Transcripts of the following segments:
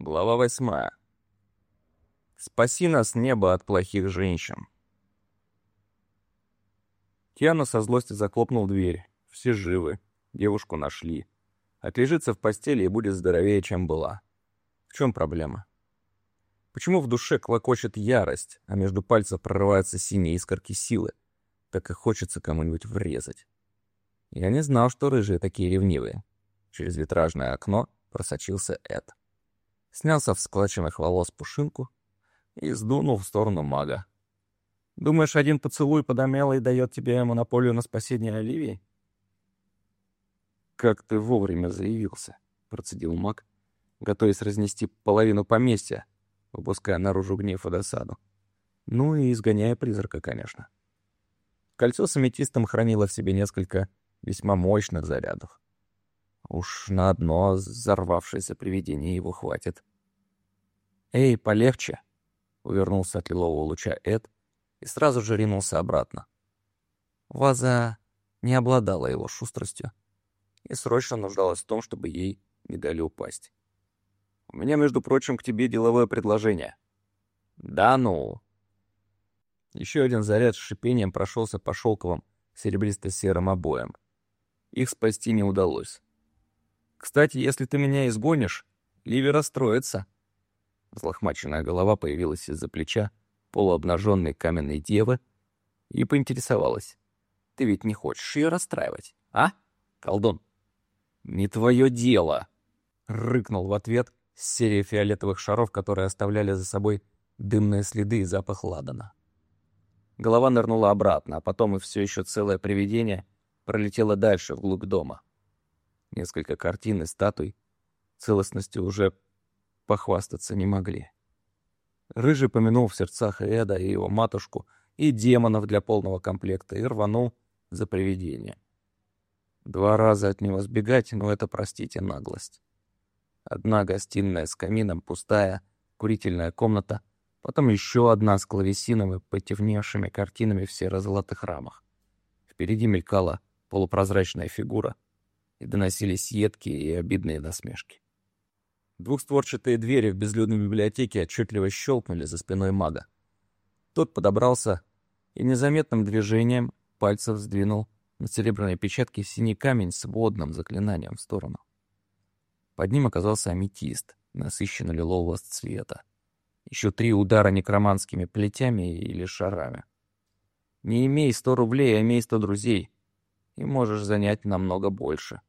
Глава восьмая. Спаси нас, небо, от плохих женщин. Киану со злости захлопнул дверь. Все живы. Девушку нашли. Отлежится в постели и будет здоровее, чем была. В чем проблема? Почему в душе клокочет ярость, а между пальцев прорываются синие искорки силы? Так и хочется кому-нибудь врезать. Я не знал, что рыжие такие ревнивые. Через витражное окно просочился Эд снял со всклоченных волос пушинку и сдунул в сторону мага. «Думаешь, один поцелуй подомелый дает тебе монополию на спасение Оливии?» «Как ты вовремя заявился», — процедил маг, готовясь разнести половину поместья, выпуская наружу гнев и досаду. Ну и изгоняя призрака, конечно. Кольцо с аметистом хранило в себе несколько весьма мощных зарядов. Уж на одно взорвавшееся привидение его хватит. «Эй, полегче!» — увернулся от лилового луча Эд и сразу же ринулся обратно. Ваза не обладала его шустростью и срочно нуждалась в том, чтобы ей не дали упасть. «У меня, между прочим, к тебе деловое предложение». «Да ну!» Еще один заряд с шипением прошелся по шелковым серебристо-серым обоям. Их спасти не удалось. Кстати, если ты меня изгонишь, Ливи расстроится. Злохмаченная голова появилась из-за плеча полуобнаженной каменной девы и поинтересовалась. «Ты ведь не хочешь ее расстраивать, а, колдун?» «Не твое дело!» — рыкнул в ответ с серии фиолетовых шаров, которые оставляли за собой дымные следы и запах ладана. Голова нырнула обратно, а потом и все еще целое привидение пролетело дальше, вглубь дома. Несколько картин и статуй целостностью уже похвастаться не могли. Рыжий помянул в сердцах Эда и его матушку, и демонов для полного комплекта, и рванул за привидение. Два раза от него сбегать, но это, простите, наглость. Одна гостиная с камином, пустая, курительная комната, потом еще одна с клавесином и потемневшими картинами в серо-золотых рамах. Впереди мелькала полупрозрачная фигура — и доносились едкие и обидные насмешки. Двухстворчатые двери в безлюдной библиотеке отчетливо щелкнули за спиной мага. Тот подобрался и незаметным движением пальцев сдвинул на серебряной печатке синий камень с водным заклинанием в сторону. Под ним оказался аметист, насыщенно лилового цвета. Еще три удара некроманскими плетями или шарами. Не имей сто рублей, а имей сто друзей, и можешь занять намного больше.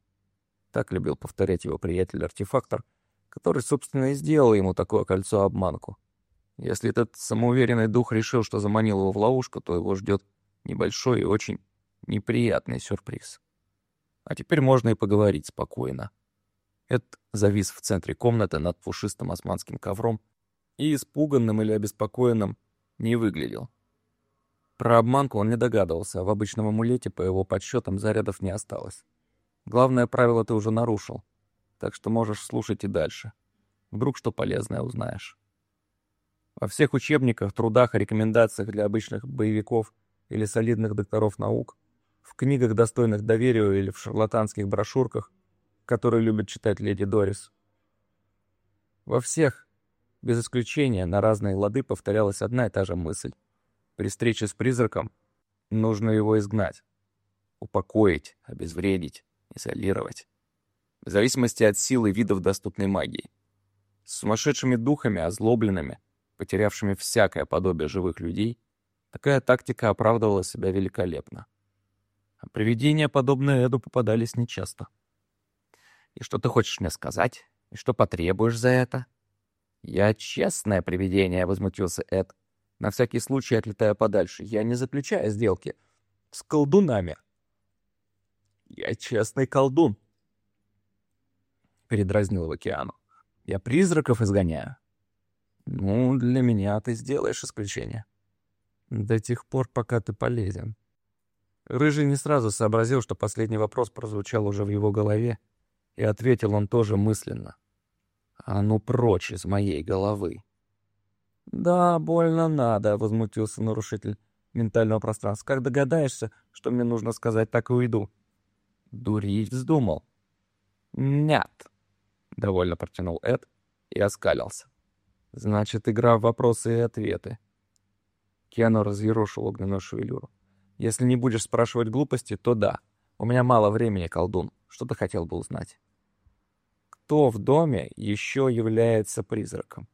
Так любил повторять его приятель-артефактор, который, собственно, и сделал ему такое кольцо-обманку. Если этот самоуверенный дух решил, что заманил его в ловушку, то его ждет небольшой и очень неприятный сюрприз. А теперь можно и поговорить спокойно. Эд завис в центре комнаты над пушистым османским ковром и испуганным или обеспокоенным не выглядел. Про обманку он не догадывался, а в обычном амулете, по его подсчетам, зарядов не осталось. Главное правило ты уже нарушил, так что можешь слушать и дальше. Вдруг что полезное узнаешь. Во всех учебниках, трудах и рекомендациях для обычных боевиков или солидных докторов наук, в книгах, достойных доверия или в шарлатанских брошюрках, которые любят читать леди Дорис. Во всех, без исключения, на разные лады повторялась одна и та же мысль. При встрече с призраком нужно его изгнать, упокоить, обезвредить, изолировать. В зависимости от силы видов доступной магии. С сумасшедшими духами, озлобленными, потерявшими всякое подобие живых людей, такая тактика оправдывала себя великолепно. А привидения, подобные Эду, попадались нечасто. «И что ты хочешь мне сказать? И что потребуешь за это?» «Я честное привидение», — возмутился Эд, на всякий случай отлетая подальше. «Я не заключаю сделки с колдунами». «Я честный колдун», — передразнил в океану. «Я призраков изгоняю». «Ну, для меня ты сделаешь исключение». «До тех пор, пока ты полезен». Рыжий не сразу сообразил, что последний вопрос прозвучал уже в его голове, и ответил он тоже мысленно. «А ну прочь из моей головы!» «Да, больно надо», — возмутился нарушитель ментального пространства. «Как догадаешься, что мне нужно сказать, так и уйду». Дурить вздумал. «Нет», — довольно протянул Эд и оскалился. «Значит, игра в вопросы и ответы». Киану разъерошил огненную шевелюру. «Если не будешь спрашивать глупости, то да. У меня мало времени, колдун. Что ты хотел бы узнать?» «Кто в доме еще является призраком?»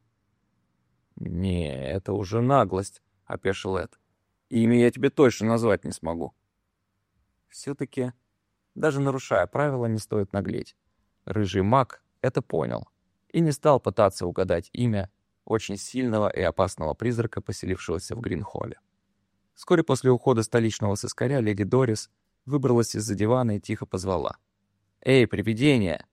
«Не, это уже наглость», — опешил Эд. «Имя я тебе точно назвать не смогу». Все-таки, даже нарушая правила, не стоит наглеть. Рыжий маг это понял и не стал пытаться угадать имя очень сильного и опасного призрака, поселившегося в Гринхолле. Вскоре после ухода столичного сыскаря леди Дорис выбралась из-за дивана и тихо позвала. «Эй, привидение!»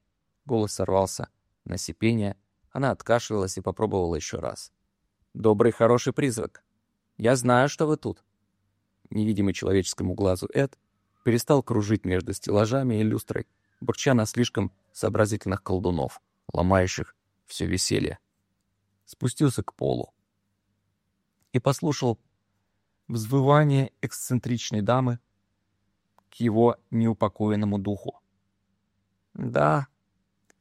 Голос сорвался на сипение. Она откашлялась и попробовала еще раз. «Добрый, хороший призрак. Я знаю, что вы тут». Невидимый человеческому глазу Эд перестал кружить между стеллажами и люстрой, бурча на слишком сообразительных колдунов, ломающих все веселье. Спустился к полу и послушал взвывание эксцентричной дамы к его неупокоенному духу. Да,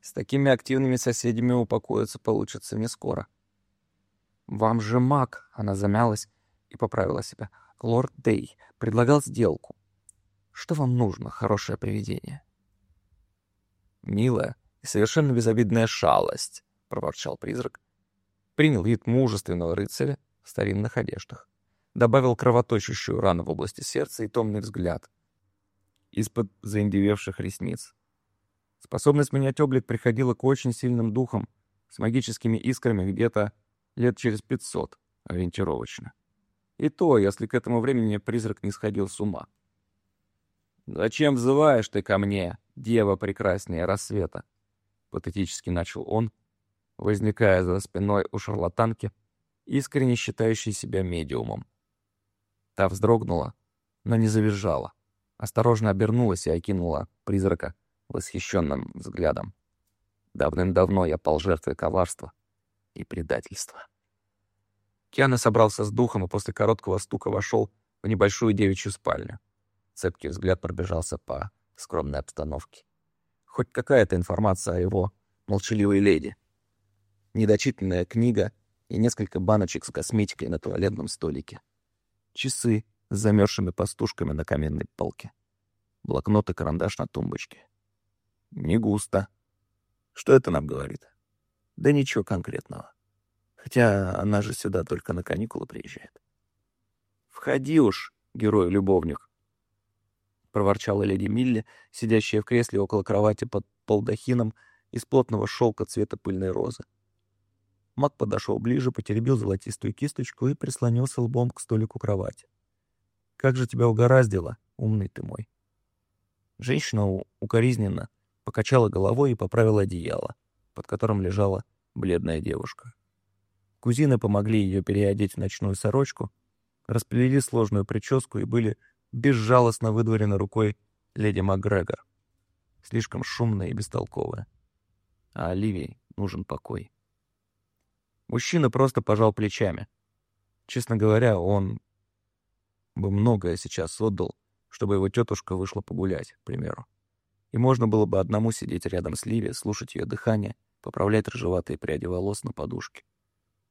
с такими активными соседями упокоиться получится не скоро. «Вам же маг!» — она замялась и поправила себя. «Лорд Дей предлагал сделку. Что вам нужно, хорошее привидение?» «Милая и совершенно безобидная шалость», — проворчал призрак. Принял вид мужественного рыцаря в старинных одеждах. Добавил кровоточащую рану в области сердца и томный взгляд из-под заиндевевших ресниц. Способность менять облик приходила к очень сильным духам с магическими искрами где-то лет через пятьсот, ориентировочно. И то, если к этому времени призрак не сходил с ума. «Зачем взываешь ты ко мне, дева прекраснее рассвета?» Патетически начал он, возникая за спиной у шарлатанки, искренне считающей себя медиумом. Та вздрогнула, но не завизжала. Осторожно обернулась и окинула призрака восхищенным взглядом. Давным-давно я пал жертвой коварства и предательства. Киана собрался с духом и после короткого стука вошел в небольшую девичью спальню. Цепкий взгляд пробежался по скромной обстановке. Хоть какая-то информация о его молчаливой леди. Недочитанная книга и несколько баночек с косметикой на туалетном столике. Часы с замерзшими пастушками на каменной полке. Блокнот и карандаш на тумбочке. Не густо. Что это нам говорит? Да ничего конкретного. Хотя она же сюда только на каникулы приезжает. «Входи уж, герой-любовник», проворчала леди Милли, сидящая в кресле около кровати под полдахином из плотного шелка цвета пыльной розы. Мак подошел ближе, потеребил золотистую кисточку и прислонился лбом к столику кровати. «Как же тебя угораздило, умный ты мой!» Женщина укоризненно покачала головой и поправила одеяло, под которым лежала бледная девушка. Кузины помогли ее переодеть в ночную сорочку, расплели сложную прическу и были безжалостно выдворена рукой леди МакГрегор. Слишком шумная и бестолковая. А Оливии нужен покой. Мужчина просто пожал плечами. Честно говоря, он бы многое сейчас отдал, чтобы его тетушка вышла погулять, к примеру. И можно было бы одному сидеть рядом с Ливи, слушать ее дыхание, поправлять рыжеватые пряди волос на подушке.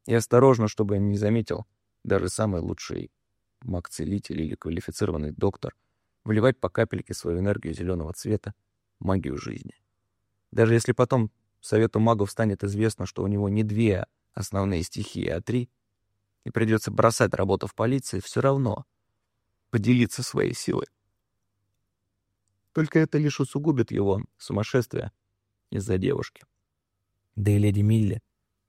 И осторожно, чтобы не заметил даже самый лучший маг-целитель или квалифицированный доктор, вливать по капельке свою энергию зеленого цвета, магию жизни. Даже если потом совету магов станет известно, что у него не две основные стихии, а три, и придется бросать работу в полиции, все равно поделиться своей силой. Только это лишь усугубит его сумасшествие из-за девушки. Да и леди Милли,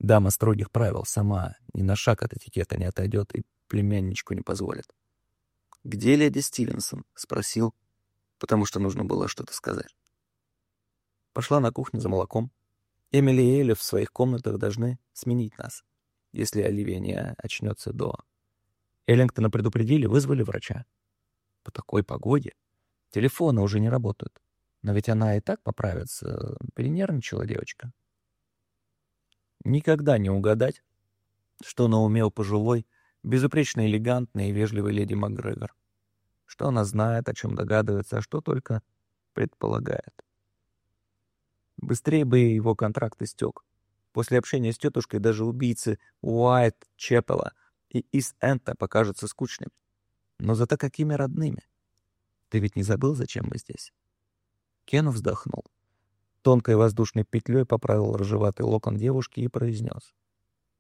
дама строгих правил, сама ни на шаг от этикета не отойдет и племянничку не позволит. «Где леди Стивенсон?» — спросил, потому что нужно было что-то сказать. Пошла на кухню за молоком. Эмили и Элли в своих комнатах должны сменить нас, если Оливия не очнется до... Эллингтона предупредили, вызвали врача. По такой погоде телефоны уже не работают. Но ведь она и так поправится. Перенервничала девочка. Никогда не угадать, что на уме у пожилой безупречно элегантной и вежливой леди МакГрегор. Что она знает, о чем догадывается, а что только предполагает. Быстрее бы его контракт истек. После общения с тетушкой даже убийцы Уайт Чепела и Ис Энта покажутся скучными. Но зато какими родными. Ты ведь не забыл, зачем мы здесь?» Кен вздохнул. Тонкой воздушной петлей поправил рыжеватый локон девушки и произнес.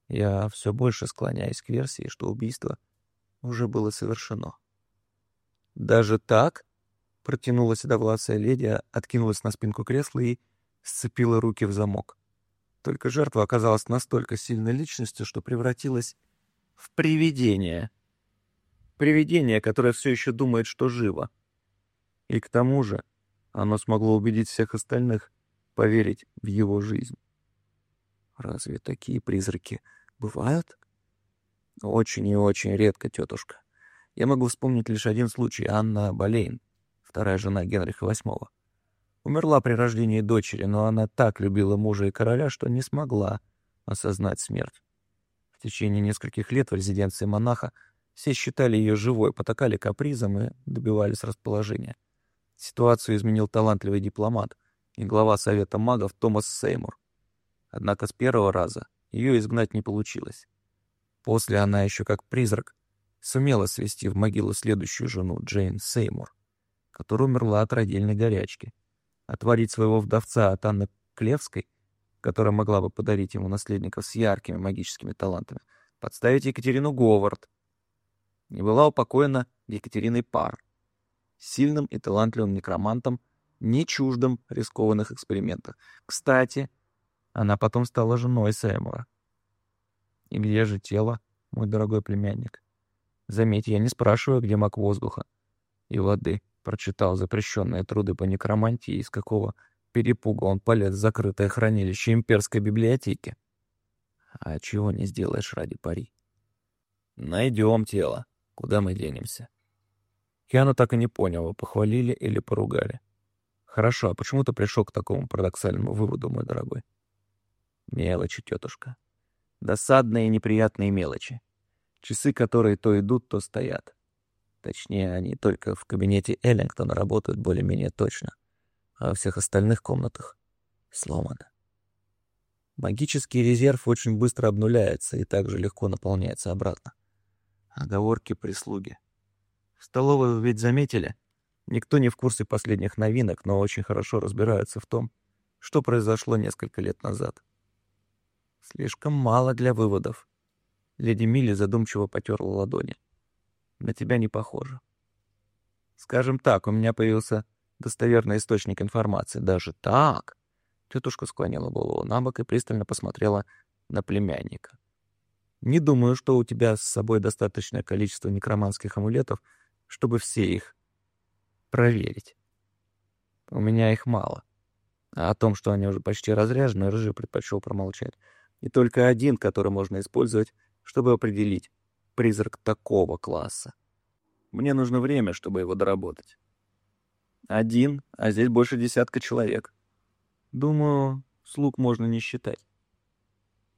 «Я все больше склоняюсь к версии, что убийство уже было совершено». «Даже так?» — протянула седовласая леди, откинулась на спинку кресла и сцепила руки в замок. Только жертва оказалась настолько сильной личностью, что превратилась в привидение. Привидение, которое все еще думает, что живо. И к тому же оно смогло убедить всех остальных поверить в его жизнь. Разве такие призраки бывают? Очень и очень редко, тетушка. Я могу вспомнить лишь один случай. Анна Болейн, вторая жена Генриха VIII. Умерла при рождении дочери, но она так любила мужа и короля, что не смогла осознать смерть. В течение нескольких лет в резиденции монаха все считали ее живой, потакали капризом и добивались расположения. Ситуацию изменил талантливый дипломат и глава Совета магов Томас Сеймур. Однако с первого раза ее изгнать не получилось. После она еще как призрак сумела свести в могилу следующую жену Джейн Сеймур, которая умерла от родильной горячки. Отводить своего вдовца от Анны Клевской, которая могла бы подарить ему наследников с яркими магическими талантами, подставить Екатерину Говард. Не была упокоена Екатериной Пар, сильным и талантливым некромантом, не чуждым рискованных экспериментов. Кстати, она потом стала женой Сэмура. И где же тело, мой дорогой племянник? Заметь, я не спрашиваю, где маг воздуха и воды. Прочитал запрещенные труды по некромантии, из какого перепуга он полез в закрытое хранилище имперской библиотеки. А чего не сделаешь ради пари? Найдем тело. Куда мы денемся? Киану так и не понял, похвалили или поругали. Хорошо, а почему ты пришел к такому парадоксальному выводу, мой дорогой? Мелочи, тетушка. Досадные и неприятные мелочи. Часы, которые то идут, то стоят. Точнее, они только в кабинете Эллингтона работают более-менее точно, а во всех остальных комнатах сломано. Магический резерв очень быстро обнуляется и также легко наполняется обратно. Оговорки прислуги. В столовой вы ведь заметили? Никто не в курсе последних новинок, но очень хорошо разбираются в том, что произошло несколько лет назад. Слишком мало для выводов. Леди Милли задумчиво потерла ладони. На тебя не похоже. Скажем так, у меня появился достоверный источник информации. Даже так? Тетушка склонила голову на бок и пристально посмотрела на племянника. Не думаю, что у тебя с собой достаточное количество некроманских амулетов, чтобы все их проверить. У меня их мало. А о том, что они уже почти разряжены, Рыжий предпочел промолчать. И только один, который можно использовать, чтобы определить призрак такого класса. Мне нужно время, чтобы его доработать. Один, а здесь больше десятка человек. Думаю, слуг можно не считать.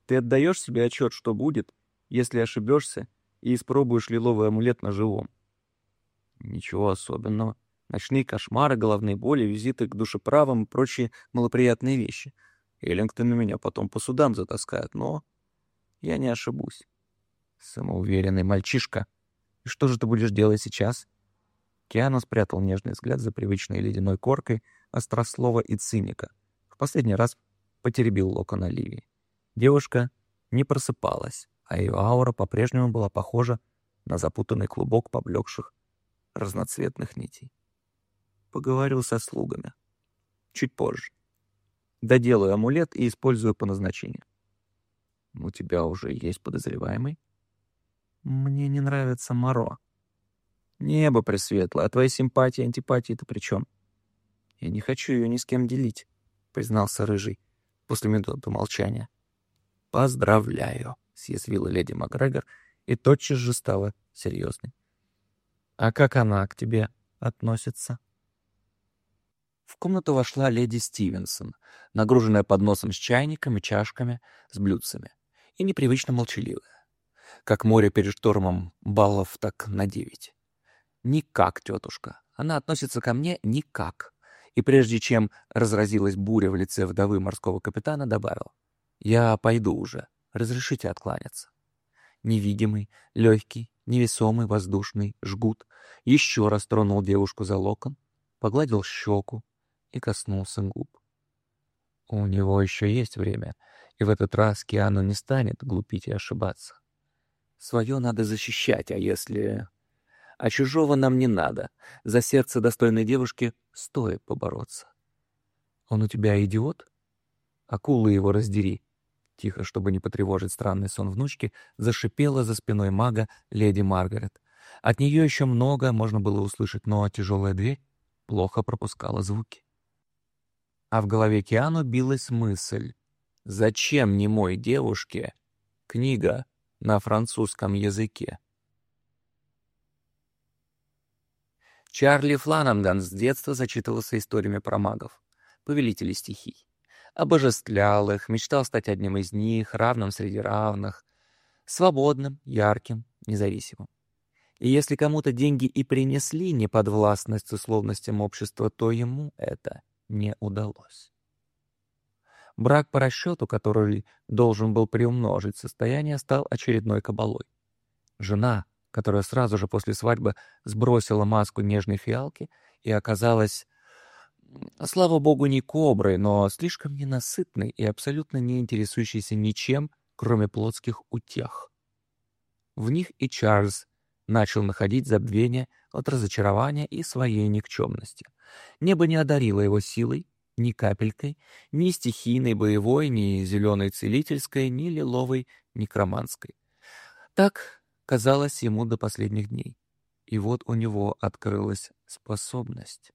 Ты отдаешь себе отчет, что будет, если ошибешься и испробуешь лиловый амулет на живом? Ничего особенного. Ночные кошмары, головные боли, визиты к душеправам и прочие малоприятные вещи. Эллингтон меня потом по судам затаскает, но я не ошибусь. Самоуверенный мальчишка. И что же ты будешь делать сейчас? Киану спрятал нежный взгляд за привычной ледяной коркой острослова и циника. В последний раз потеребил локон Оливии. Девушка не просыпалась, а ее аура по-прежнему была похожа на запутанный клубок поблекших разноцветных нитей. Поговорил со слугами. Чуть позже. Доделаю амулет и использую по назначению. У тебя уже есть подозреваемый? Мне не нравится Моро. Небо пресветлое, а твои симпатии и антипатии-то при чем? Я не хочу ее ни с кем делить, признался Рыжий после минуты молчания. Поздравляю, съязвила леди Макгрегор и тотчас же стала серьезной. А как она к тебе относится? В комнату вошла леди Стивенсон, нагруженная подносом с чайниками, чашками, с блюдцами, и непривычно молчаливая. Как море перед штормом баллов, так на девять. Никак, тетушка. Она относится ко мне никак. И прежде чем разразилась буря в лице вдовы морского капитана, добавил. Я пойду уже. Разрешите откланяться. Невидимый, легкий, невесомый, воздушный жгут еще раз тронул девушку за локон, погладил щеку и коснулся губ. У него еще есть время, и в этот раз Киану не станет глупить и ошибаться. Свое надо защищать, а если... А чужого нам не надо. За сердце достойной девушки стоит побороться. Он у тебя идиот? Акулы его раздери. Тихо, чтобы не потревожить странный сон внучки, зашипела за спиной мага леди Маргарет. От нее еще много можно было услышать, но тяжелая дверь плохо пропускала звуки. А в голове Киану билась мысль. Зачем немой девушке книга на французском языке? Чарли Флананган с детства зачитывался историями про магов, повелителей стихий. Обожествлял их, мечтал стать одним из них, равным среди равных, свободным, ярким, независимым. И если кому-то деньги и принесли неподвластность условностям общества, то ему это не удалось. Брак по расчету, который должен был приумножить состояние, стал очередной кабалой. Жена, которая сразу же после свадьбы сбросила маску нежной фиалки и оказалась, слава богу, не коброй, но слишком ненасытной и абсолютно не интересующейся ничем, кроме плотских утех. В них и Чарльз начал находить забвение от разочарования и своей никчемности. Небо не одарило его силой, ни капелькой, ни стихийной боевой, ни зеленой целительской, ни лиловой некроманской. Так казалось ему до последних дней. И вот у него открылась способность.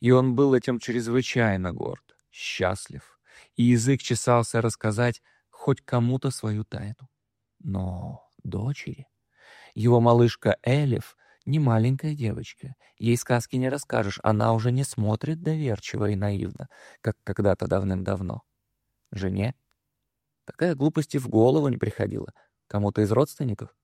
И он был этим чрезвычайно горд, счастлив, и язык чесался рассказать хоть кому-то свою тайну. Но дочери... Его малышка Элиф не маленькая девочка. Ей сказки не расскажешь, она уже не смотрит доверчиво и наивно, как когда-то давным-давно. Жене? Такая глупости в голову не приходила. Кому-то из родственников?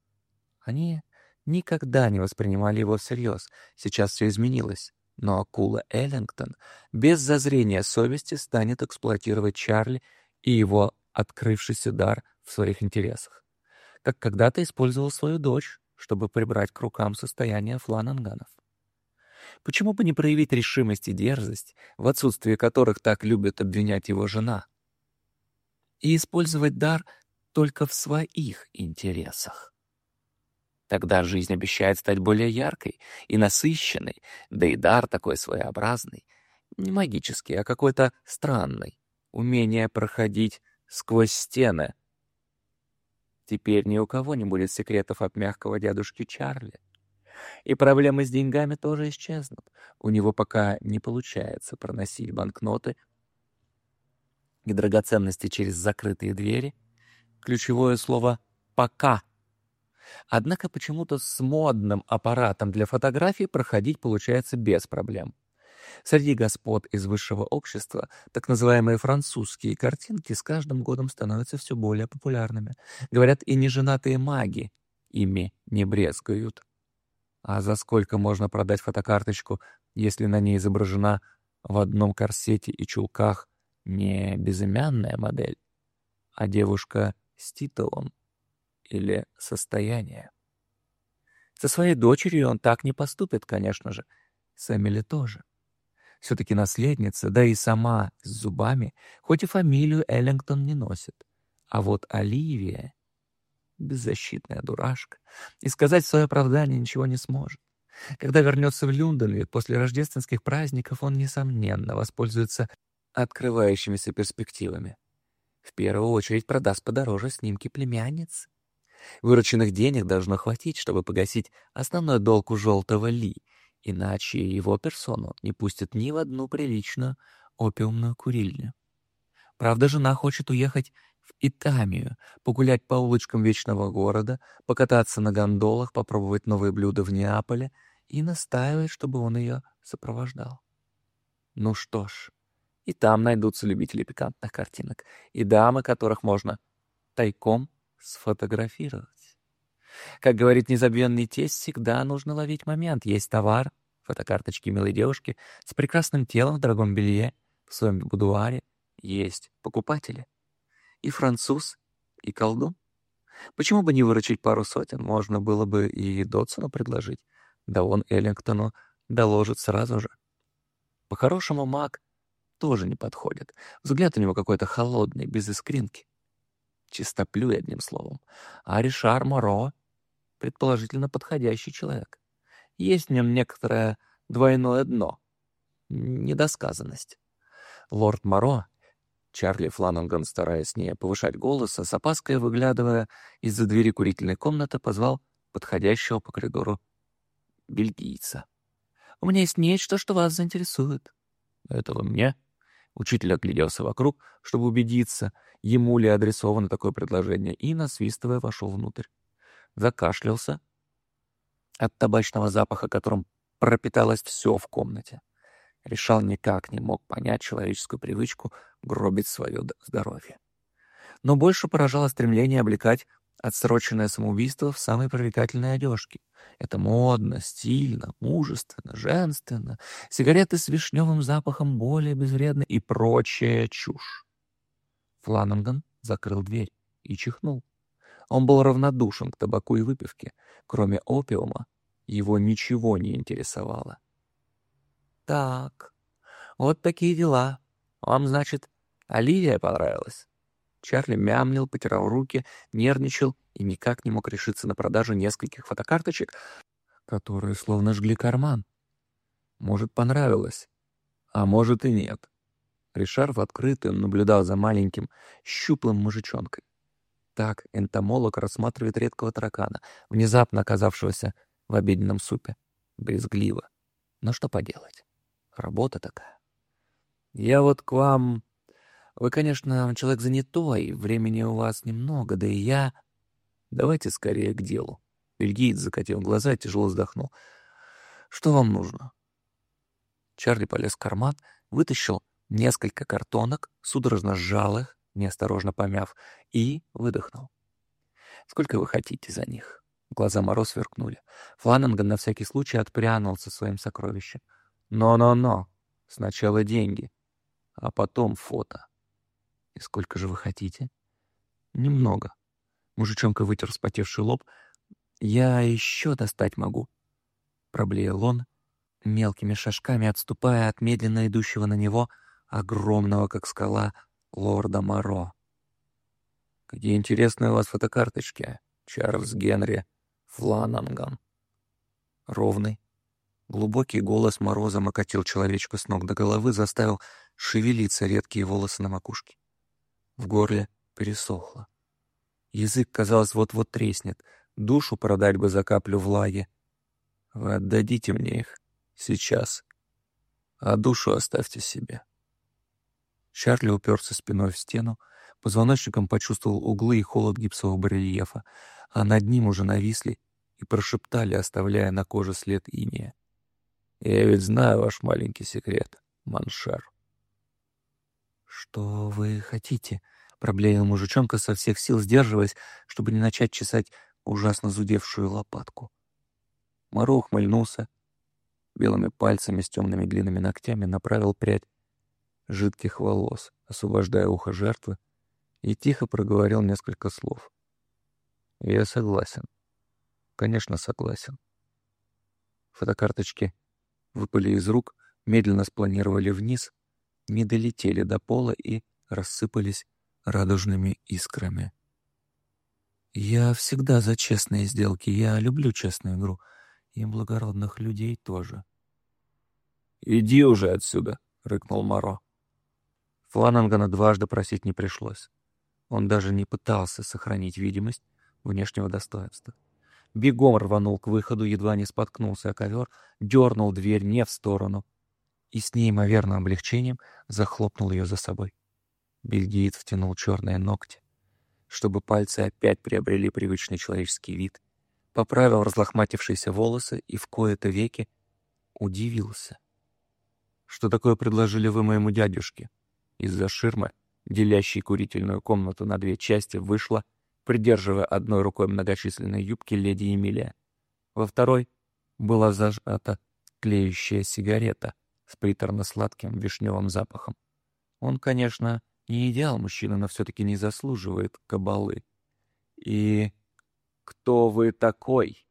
Они никогда не воспринимали его всерьез. Сейчас все изменилось. Но акула Эллингтон без зазрения совести станет эксплуатировать Чарли и его открывшийся дар в своих интересах. Как когда-то использовал свою дочь, чтобы прибрать к рукам состояние флананганов. Почему бы не проявить решимость и дерзость, в отсутствие которых так любит обвинять его жена, и использовать дар только в своих интересах? Тогда жизнь обещает стать более яркой и насыщенной, да и дар такой своеобразный, не магический, а какой-то странный, умение проходить сквозь стены, Теперь ни у кого не будет секретов от мягкого дядушки Чарли. И проблемы с деньгами тоже исчезнут. У него пока не получается проносить банкноты и драгоценности через закрытые двери. Ключевое слово «пока». Однако почему-то с модным аппаратом для фотографий проходить получается без проблем. Среди господ из высшего общества так называемые французские картинки с каждым годом становятся все более популярными. Говорят, и неженатые маги ими не брезгают. А за сколько можно продать фотокарточку, если на ней изображена в одном корсете и чулках не безымянная модель, а девушка с титулом или состоянием? Со своей дочерью он так не поступит, конечно же. С Эмили тоже все-таки наследница, да и сама с зубами, хоть и фамилию Эллингтон не носит. А вот Оливия — беззащитная дурашка, и сказать свое оправдание ничего не сможет. Когда вернется в Люнденвит после рождественских праздников, он, несомненно, воспользуется открывающимися перспективами. В первую очередь продаст подороже снимки племянницы. Вырученных денег должно хватить, чтобы погасить основной долг у желтого Ли иначе его персону не пустят ни в одну приличную опиумную курильню. Правда, жена хочет уехать в Итамию, погулять по улочкам вечного города, покататься на гондолах, попробовать новые блюда в Неаполе и настаивает, чтобы он ее сопровождал. Ну что ж, и там найдутся любители пикантных картинок, и дамы, которых можно тайком сфотографировать. Как говорит незабвенный тесть, всегда нужно ловить момент. Есть товар, фотокарточки милой девушки с прекрасным телом в дорогом белье, в своем будуаре. Есть покупатели. И француз, и колдун. Почему бы не выручить пару сотен? Можно было бы и Дотсону предложить. Да он Эллингтону доложит сразу же. По-хорошему маг тоже не подходит. Взгляд у него какой-то холодный, без искринки. Чистоплюй, одним словом. А Ришар Моро — предположительно подходящий человек. Есть в нем некоторое двойное дно, недосказанность. Лорд Моро, Чарли Флананган, стараясь не повышать голоса, с опаской выглядывая из-за двери курительной комнаты, позвал подходящего по коридору бельгийца. «У меня есть нечто, что вас заинтересует». «Этого мне?» Учитель огляделся вокруг, чтобы убедиться, ему ли адресовано такое предложение, и, насвистывая, вошел внутрь. Закашлялся от табачного запаха, которым пропиталось все в комнате. Решал никак не мог понять человеческую привычку гробить свое здоровье. Но больше поражало стремление облекать отсроченное самоубийство в самой привлекательной одежке. Это модно, стильно, мужественно, женственно. Сигареты с вишневым запахом более безвредны и прочая чушь. Флананган закрыл дверь и чихнул. Он был равнодушен к табаку и выпивке. Кроме опиума, его ничего не интересовало. «Так, вот такие дела. Вам, значит, Оливия понравилась?» Чарли мямлил, потирал руки, нервничал и никак не мог решиться на продажу нескольких фотокарточек, которые словно жгли карман. Может, понравилось, а может и нет. Ришар в открытую наблюдал за маленьким, щуплым мужичонкой. Так энтомолог рассматривает редкого таракана, внезапно оказавшегося в обеденном супе. Брезгливо. Но что поделать? Работа такая. «Я вот к вам вы, конечно, человек занятой, времени у вас немного, да и я... Давайте скорее к делу. Бельгиец закатил глаза и тяжело вздохнул. Что вам нужно? Чарли полез в карман, вытащил несколько картонок, судорожно сжал их, неосторожно помяв, и выдохнул. «Сколько вы хотите за них?» Глаза Моро сверкнули. Флананган на всякий случай отпрянул со своим сокровищем. «Но-но-но! Сначала деньги, а потом фото». «И сколько же вы хотите?» «Немного». Мужичонка вытер вспотевший лоб. «Я еще достать могу», — проблеял он, мелкими шажками отступая от медленно идущего на него огромного, как скала, лорда Моро. «Какие интересные у вас фотокарточки, Чарльз Генри Флананган». Ровный, глубокий голос морозом окатил человечку с ног до головы, заставил шевелиться редкие волосы на макушке. В горле пересохло. Язык, казалось, вот-вот треснет. Душу продать бы за каплю влаги. Вы отдадите мне их сейчас, а душу оставьте себе. Чарли уперся спиной в стену, позвоночником почувствовал углы и холод гипсового барельефа, а над ним уже нависли и прошептали, оставляя на коже след иния. «Я ведь знаю ваш маленький секрет, Маншар». «Что вы хотите?» — проблеял мужичонка со всех сил, сдерживаясь, чтобы не начать чесать ужасно зудевшую лопатку. Моро ухмыльнулся, белыми пальцами с темными длинными ногтями направил прядь жидких волос, освобождая ухо жертвы, и тихо проговорил несколько слов. «Я согласен. Конечно, согласен». Фотокарточки выпали из рук, медленно спланировали вниз, не долетели до пола и рассыпались радужными искрами. «Я всегда за честные сделки. Я люблю честную игру. И благородных людей тоже». «Иди уже отсюда!» — рыкнул Моро. Фланангана дважды просить не пришлось. Он даже не пытался сохранить видимость внешнего достоинства. Бегом рванул к выходу, едва не споткнулся о ковер, дернул дверь не в сторону, и с неимоверным облегчением захлопнул ее за собой. Бельгиец втянул черные ногти, чтобы пальцы опять приобрели привычный человеческий вид, поправил разлохматившиеся волосы и в кои-то веки удивился. «Что такое предложили вы моему дядюшке?» Из-за ширмы, делящей курительную комнату на две части, вышла, придерживая одной рукой многочисленные юбки леди Эмилия. Во второй была зажата тлеющая сигарета — с приторно-сладким вишневым запахом. Он, конечно, Не идеал мужчина, но все-таки не заслуживает кабалы. И кто вы такой?